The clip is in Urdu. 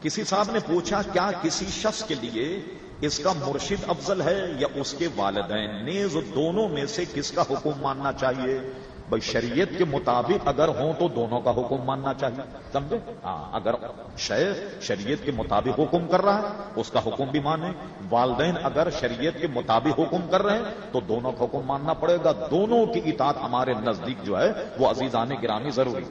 کسی صاحب نے پوچھا، کیا کسی شخص کے لیے اس کا مرشد افضل ہے یا اس کے والدین؟ نیز دونوں میں سے کس کا حکم ماننا چاہیے؟ بھائی، شریعت کے مطابق اگر ہوں تو دونوں کا حکم ماننا چاہیے، سمجھے؟ ہاں اگر شیخ شریعت کے مطابق حکم کر رہا ہے، اس کا حکم بھی مانے۔ والدین اگر شریعت کے مطابق حکم کر رہے ہیں، تو دونوں کا حکم ماننا پڑے گا۔ دونوں کی اطاعت ہمارے نزدیک جو ہے، وہ عزیزان گرامی ضروری۔